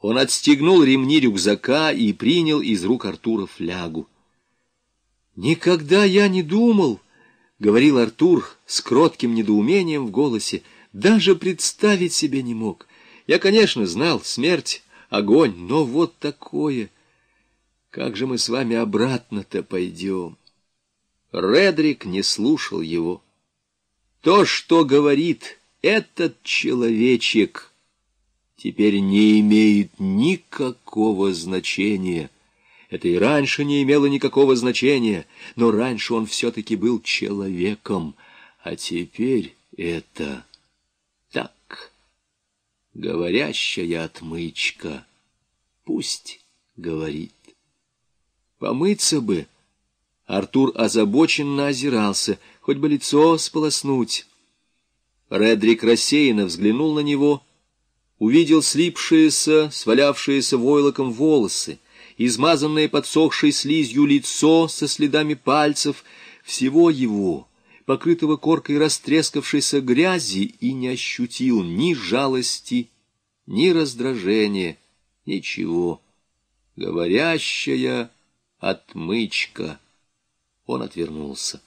Он отстегнул ремни рюкзака и принял из рук Артура флягу. «Никогда я не думал», — говорил Артур с кротким недоумением в голосе, — «даже представить себе не мог. Я, конечно, знал смерть, огонь, но вот такое. Как же мы с вами обратно-то пойдем?» Редрик не слушал его. То, что говорит этот человечек, теперь не имеет никакого значения. Это и раньше не имело никакого значения, но раньше он все-таки был человеком, а теперь это так. Говорящая отмычка. Пусть говорит. Помыться бы. Артур озабоченно озирался, хоть бы лицо сполоснуть. Редрик рассеянно взглянул на него, увидел слипшиеся, свалявшиеся войлоком волосы, измазанное подсохшей слизью лицо со следами пальцев, всего его, покрытого коркой растрескавшейся грязи, и не ощутил ни жалости, ни раздражения, ничего. Говорящая отмычка. Он отвернулся.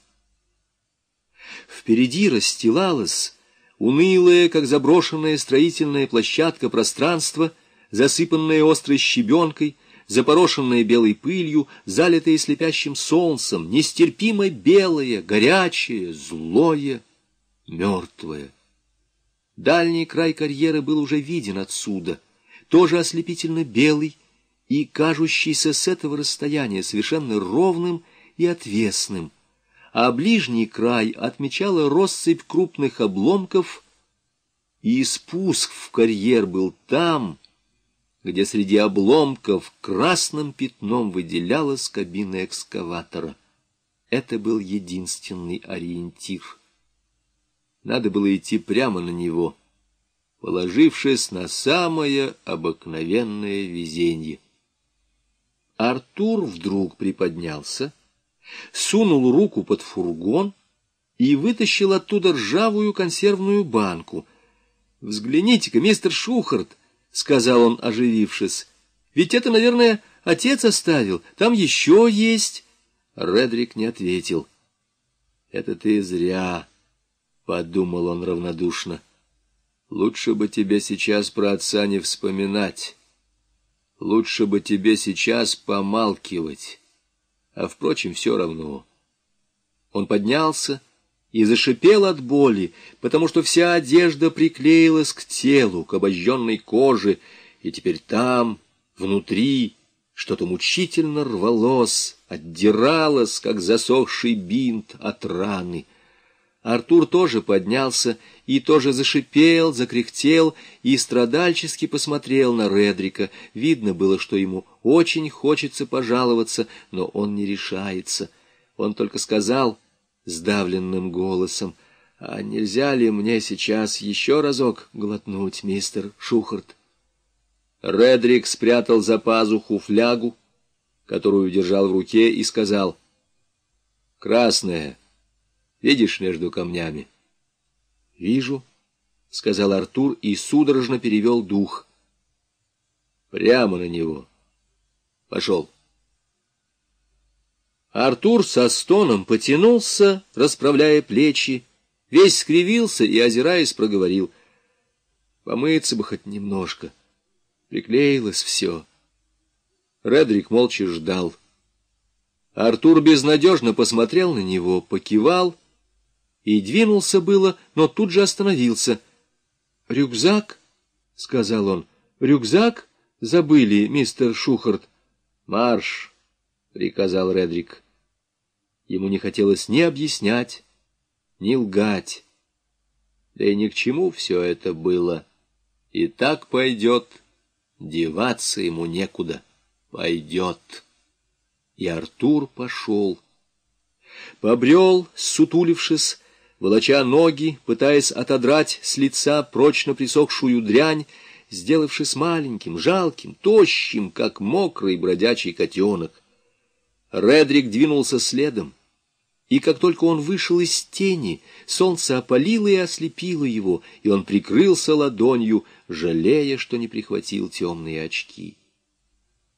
Впереди расстилалась унылая, как заброшенная строительная площадка пространство, засыпанное острой щебенкой, запорошенное белой пылью, залитое слепящим солнцем, нестерпимо белое, горячее, злое, мертвое. Дальний край карьеры был уже виден отсюда, тоже ослепительно белый и кажущийся с этого расстояния совершенно ровным и отвесным, а ближний край отмечала россыпь крупных обломков, и спуск в карьер был там, где среди обломков красным пятном выделялась кабина экскаватора. Это был единственный ориентир. Надо было идти прямо на него, положившись на самое обыкновенное везенье. Артур вдруг приподнялся, сунул руку под фургон и вытащил оттуда ржавую консервную банку. «Взгляните-ка, мистер Шухарт!» — сказал он, оживившись. «Ведь это, наверное, отец оставил. Там еще есть». Редрик не ответил. «Это ты зря», — подумал он равнодушно. «Лучше бы тебе сейчас про отца не вспоминать. Лучше бы тебе сейчас помалкивать» а, впрочем, все равно. Он поднялся и зашипел от боли, потому что вся одежда приклеилась к телу, к обожженной коже, и теперь там, внутри, что-то мучительно рвалось, отдиралось, как засохший бинт от раны — Артур тоже поднялся и тоже зашипел, закряхтел и страдальчески посмотрел на Редрика. Видно было, что ему очень хочется пожаловаться, но он не решается. Он только сказал сдавленным голосом, «А нельзя ли мне сейчас еще разок глотнуть, мистер Шухарт?» Редрик спрятал за пазуху флягу, которую держал в руке, и сказал, «Красная». Видишь между камнями? — Вижу, — сказал Артур и судорожно перевел дух. — Прямо на него. Пошел. Артур со стоном потянулся, расправляя плечи, весь скривился и, озираясь, проговорил. Помыться бы хоть немножко. Приклеилось все. Редрик молча ждал. Артур безнадежно посмотрел на него, покивал — и двинулся было, но тут же остановился. «Рюкзак?» — сказал он. «Рюкзак? Забыли, мистер Шухарт». «Марш!» — приказал Редрик. Ему не хотелось ни объяснять, ни лгать. Да и ни к чему все это было. И так пойдет, деваться ему некуда. Пойдет. И Артур пошел. Побрел, сутулившись, волоча ноги, пытаясь отодрать с лица прочно присохшую дрянь, сделавшись маленьким, жалким, тощим, как мокрый бродячий котенок. Редрик двинулся следом. И как только он вышел из тени, солнце опалило и ослепило его, и он прикрылся ладонью, жалея, что не прихватил темные очки.